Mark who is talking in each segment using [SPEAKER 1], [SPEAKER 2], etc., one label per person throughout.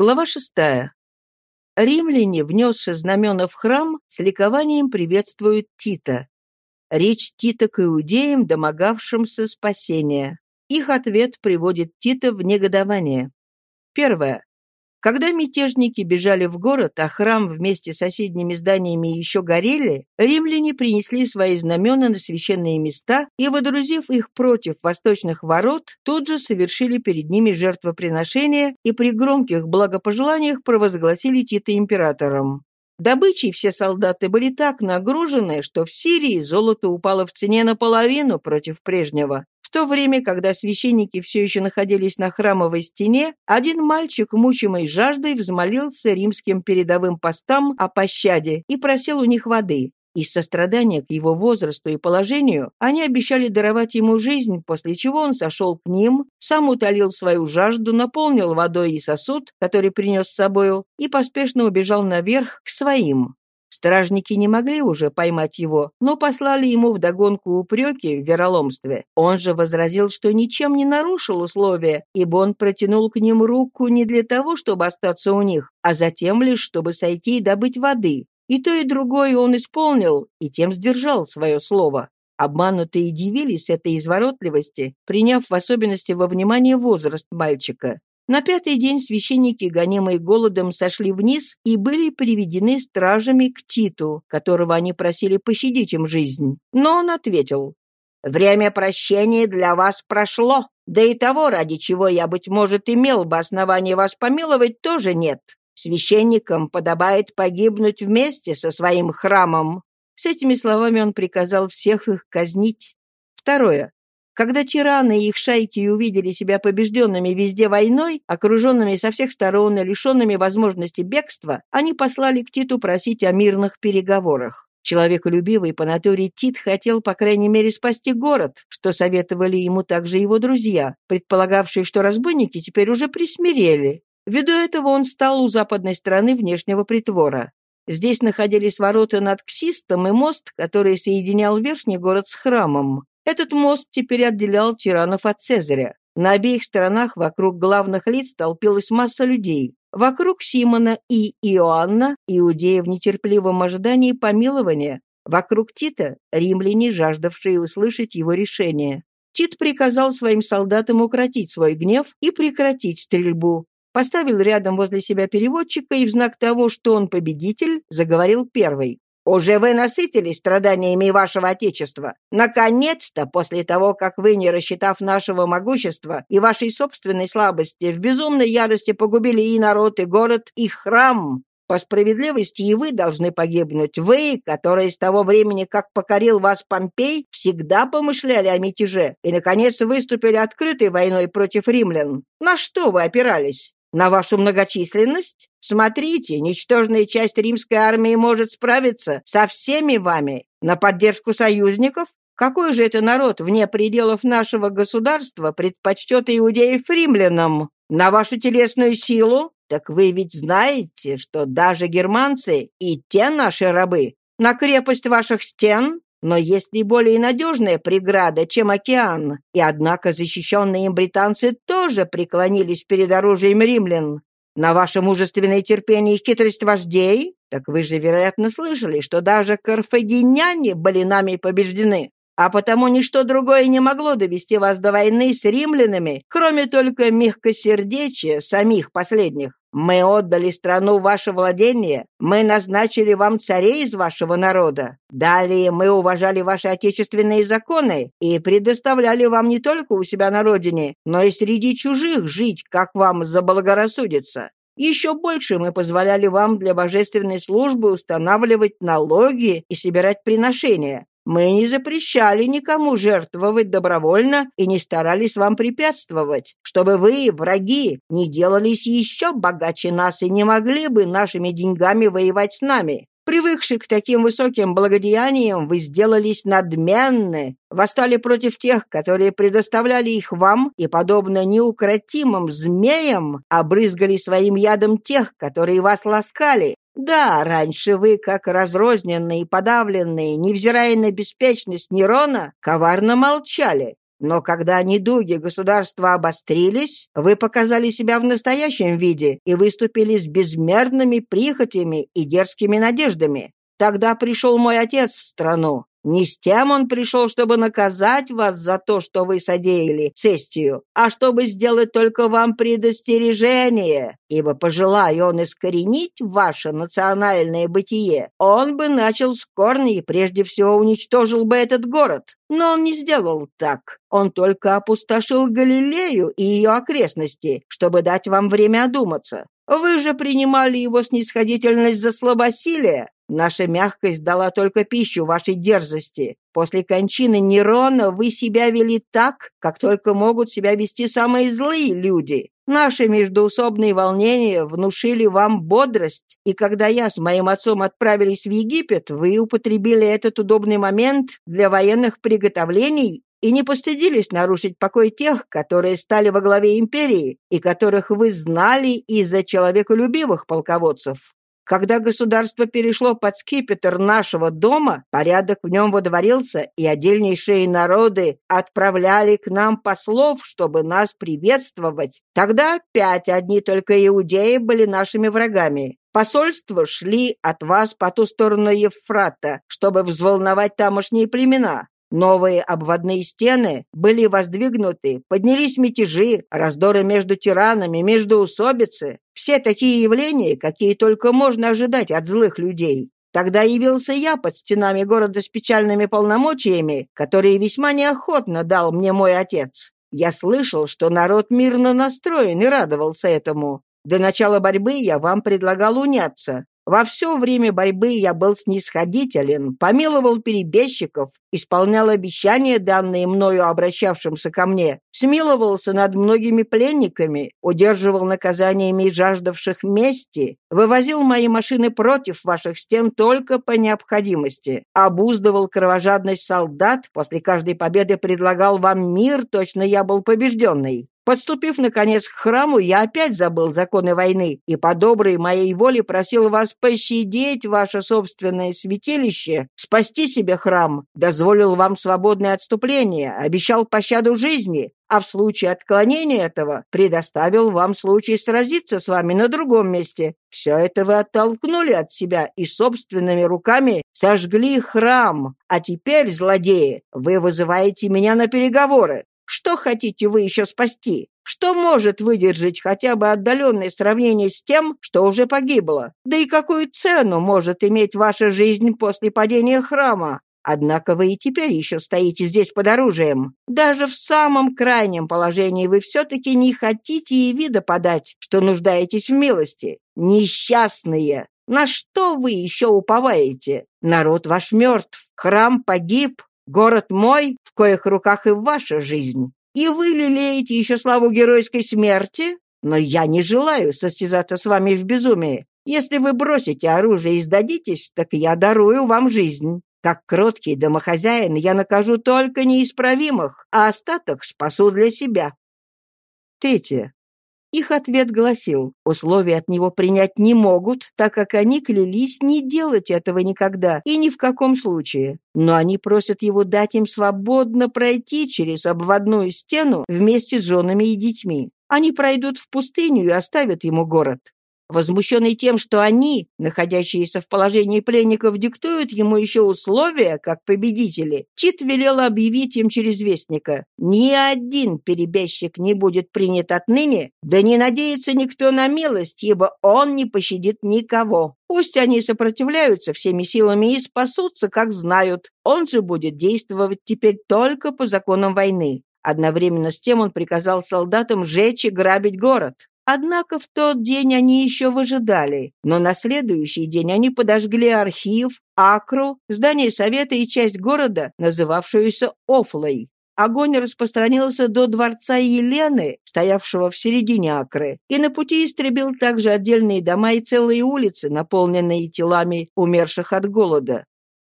[SPEAKER 1] Глава шестая. Римляне, внесши знамена в храм, с ликованием приветствуют Тита. Речь Тита к иудеям, домогавшимся спасения. Их ответ приводит Тита в негодование. Первое. Когда мятежники бежали в город, а храм вместе с соседними зданиями еще горели, римляне принесли свои знамена на священные места и, водрузив их против восточных ворот, тут же совершили перед ними жертвоприношение и при громких благопожеланиях провозгласили Тита императором. Добычей все солдаты были так нагружены, что в Сирии золото упало в цене наполовину против прежнего, в то время, когда священники все еще находились на храмовой стене, один мальчик, мучимый жаждой, взмолился римским передовым постам о пощаде и просил у них воды. Из сострадания к его возрасту и положению они обещали даровать ему жизнь, после чего он сошел к ним, сам утолил свою жажду, наполнил водой и сосуд, который принес с собою, и поспешно убежал наверх к своим. Стражники не могли уже поймать его, но послали ему вдогонку упреки в вероломстве. Он же возразил, что ничем не нарушил условия, ибо он протянул к ним руку не для того, чтобы остаться у них, а затем лишь, чтобы сойти и добыть воды. И то, и другое он исполнил, и тем сдержал свое слово. Обманутые дивились этой изворотливости, приняв в особенности во внимание возраст мальчика. На пятый день священники, гонимые голодом, сошли вниз и были приведены стражами к Титу, которого они просили пощадить им жизнь. Но он ответил, «Время прощения для вас прошло, да и того, ради чего я, быть может, имел бы основание вас помиловать, тоже нет. Священникам подобает погибнуть вместе со своим храмом». С этими словами он приказал всех их казнить. Второе. Когда тираны и их шайки увидели себя побежденными везде войной, окруженными со всех сторон и лишенными возможности бегства, они послали к Титу просить о мирных переговорах. Человеколюбивый по натуре Тит хотел, по крайней мере, спасти город, что советовали ему также его друзья, предполагавшие, что разбойники теперь уже присмирели. Ввиду этого он стал у западной стороны внешнего притвора. Здесь находились ворота над Ксистом и мост, который соединял верхний город с храмом. Этот мост теперь отделял тиранов от Цезаря. На обеих сторонах вокруг главных лиц толпилась масса людей. Вокруг Симона и Иоанна иудеи в нетерпеливом ожидании помилования. Вокруг Тита римляне, жаждавшие услышать его решение. Тит приказал своим солдатам укротить свой гнев и прекратить стрельбу. Поставил рядом возле себя переводчика и в знак того, что он победитель, заговорил первый. Уже вы насытились страданиями вашего Отечества. Наконец-то, после того, как вы, не рассчитав нашего могущества и вашей собственной слабости, в безумной ярости погубили и народ, и город, и храм, по справедливости и вы должны погибнуть. Вы, которые с того времени, как покорил вас Помпей, всегда помышляли о мятеже и, наконец, выступили открытой войной против римлян. На что вы опирались? На вашу многочисленность? Смотрите, ничтожная часть римской армии может справиться со всеми вами. На поддержку союзников? Какой же это народ вне пределов нашего государства предпочтет иудеев римлянам? На вашу телесную силу? Так вы ведь знаете, что даже германцы и те наши рабы. На крепость ваших стен? Но есть ли более надежная преграда, чем океан? И однако защищенные им британцы тоже преклонились перед оружием римлян. На ваше мужественное терпение и хитрость вождей? Так вы же, вероятно, слышали, что даже карфагеняне были нами побеждены. А потому ничто другое не могло довести вас до войны с римлянами, кроме только мягкосердечия самих последних. Мы отдали страну в ваше владение, мы назначили вам царей из вашего народа. Далее мы уважали ваши отечественные законы и предоставляли вам не только у себя на родине, но и среди чужих жить, как вам заблагорассудится. Еще больше мы позволяли вам для божественной службы устанавливать налоги и собирать приношения. Мы не запрещали никому жертвовать добровольно и не старались вам препятствовать, чтобы вы, враги, не делались еще богаче нас и не могли бы нашими деньгами воевать с нами. Привыкшие к таким высоким благодеяниям, вы сделались надменны, восстали против тех, которые предоставляли их вам, и, подобно неукротимым змеям, обрызгали своим ядом тех, которые вас ласкали. Да, раньше вы, как разрозненные и подавленные, невзирая на беспечность Нерона, коварно молчали. Но когда недуги государства обострились, вы показали себя в настоящем виде и выступили с безмерными прихотями и дерзкими надеждами. Тогда пришел мой отец в страну. Не с тем он пришел, чтобы наказать вас за то, что вы содеяли сестию, а чтобы сделать только вам предостережение, ибо, пожелая он искоренить ваше национальное бытие, он бы начал с корня и прежде всего уничтожил бы этот город. Но он не сделал так. Он только опустошил Галилею и ее окрестности, чтобы дать вам время одуматься. Вы же принимали его снисходительность за слабосилие, Наша мягкость дала только пищу вашей дерзости. После кончины Нерона вы себя вели так, как только могут себя вести самые злые люди. Наши междоусобные волнения внушили вам бодрость, и когда я с моим отцом отправились в Египет, вы употребили этот удобный момент для военных приготовлений и не постыдились нарушить покой тех, которые стали во главе империи и которых вы знали из-за человеколюбивых полководцев. Когда государство перешло под скипетр нашего дома, порядок в нем водворился, и отдельнейшие народы отправляли к нам послов, чтобы нас приветствовать. Тогда опять одни только иудеи были нашими врагами. Посольства шли от вас по ту сторону Евфрата, чтобы взволновать тамошние племена. Новые обводные стены были воздвигнуты, поднялись мятежи, раздоры между тиранами, междоусобицы. Все такие явления, какие только можно ожидать от злых людей. Тогда явился я под стенами города с печальными полномочиями, которые весьма неохотно дал мне мой отец. Я слышал, что народ мирно настроен и радовался этому. До начала борьбы я вам предлагал уняться. Во все время борьбы я был снисходителен, помиловал перебежчиков, исполнял обещания, данные мною обращавшимся ко мне, смиловался над многими пленниками, удерживал наказаниями жаждавших мести, вывозил мои машины против ваших стен только по необходимости, обуздывал кровожадность солдат, после каждой победы предлагал вам мир, точно я был побежденный. Подступив, наконец, к храму, я опять забыл законы войны и по доброй моей воле просил вас пощадить ваше собственное святилище, спасти себе храм, дозволил вам свободное отступление, обещал пощаду жизни, а в случае отклонения этого предоставил вам случай сразиться с вами на другом месте. Все это вы оттолкнули от себя и собственными руками сожгли храм. А теперь, злодеи, вы вызываете меня на переговоры. Что хотите вы еще спасти? Что может выдержать хотя бы отдаленное сравнение с тем, что уже погибло? Да и какую цену может иметь ваша жизнь после падения храма? Однако вы и теперь еще стоите здесь под оружием. Даже в самом крайнем положении вы все-таки не хотите и вида подать, что нуждаетесь в милости. Несчастные! На что вы еще уповаете? Народ ваш мертв, храм погиб, Город мой, в коих руках и ваша жизнь. И вы лелеете еще славу геройской смерти? Но я не желаю состязаться с вами в безумии. Если вы бросите оружие и сдадитесь, так я дарую вам жизнь. Как кроткий домохозяин я накажу только неисправимых, а остаток спасу для себя. Третье. Их ответ гласил, условия от него принять не могут, так как они клялись не делать этого никогда и ни в каком случае. Но они просят его дать им свободно пройти через обводную стену вместе с женами и детьми. Они пройдут в пустыню и оставят ему город. Возмущенный тем, что они, находящиеся в положении пленников, диктуют ему еще условия, как победители, Тит велел объявить им через вестника. Ни один перебежчик не будет принят отныне, да не надеется никто на милость, ибо он не пощадит никого. Пусть они сопротивляются всеми силами и спасутся, как знают. Он же будет действовать теперь только по законам войны. Одновременно с тем он приказал солдатам сжечь и грабить город. Однако в тот день они еще выжидали, но на следующий день они подожгли архив, акру, здание совета и часть города, называвшуюся Офлой. Огонь распространился до дворца Елены, стоявшего в середине Акры, и на пути истребил также отдельные дома и целые улицы, наполненные телами умерших от голода.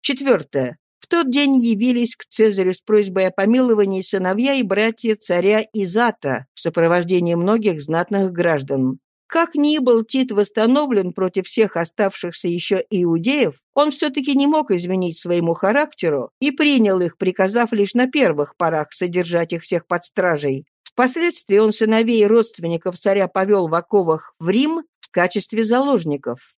[SPEAKER 1] Четвертое. В тот день явились к Цезарю с просьбой о помиловании сыновья и братья царя Изата в сопровождении многих знатных граждан. Как ни был Тит восстановлен против всех оставшихся еще иудеев, он все-таки не мог изменить своему характеру и принял их, приказав лишь на первых порах содержать их всех под стражей. Впоследствии он сыновей и родственников царя повел в оковах в Рим в качестве заложников.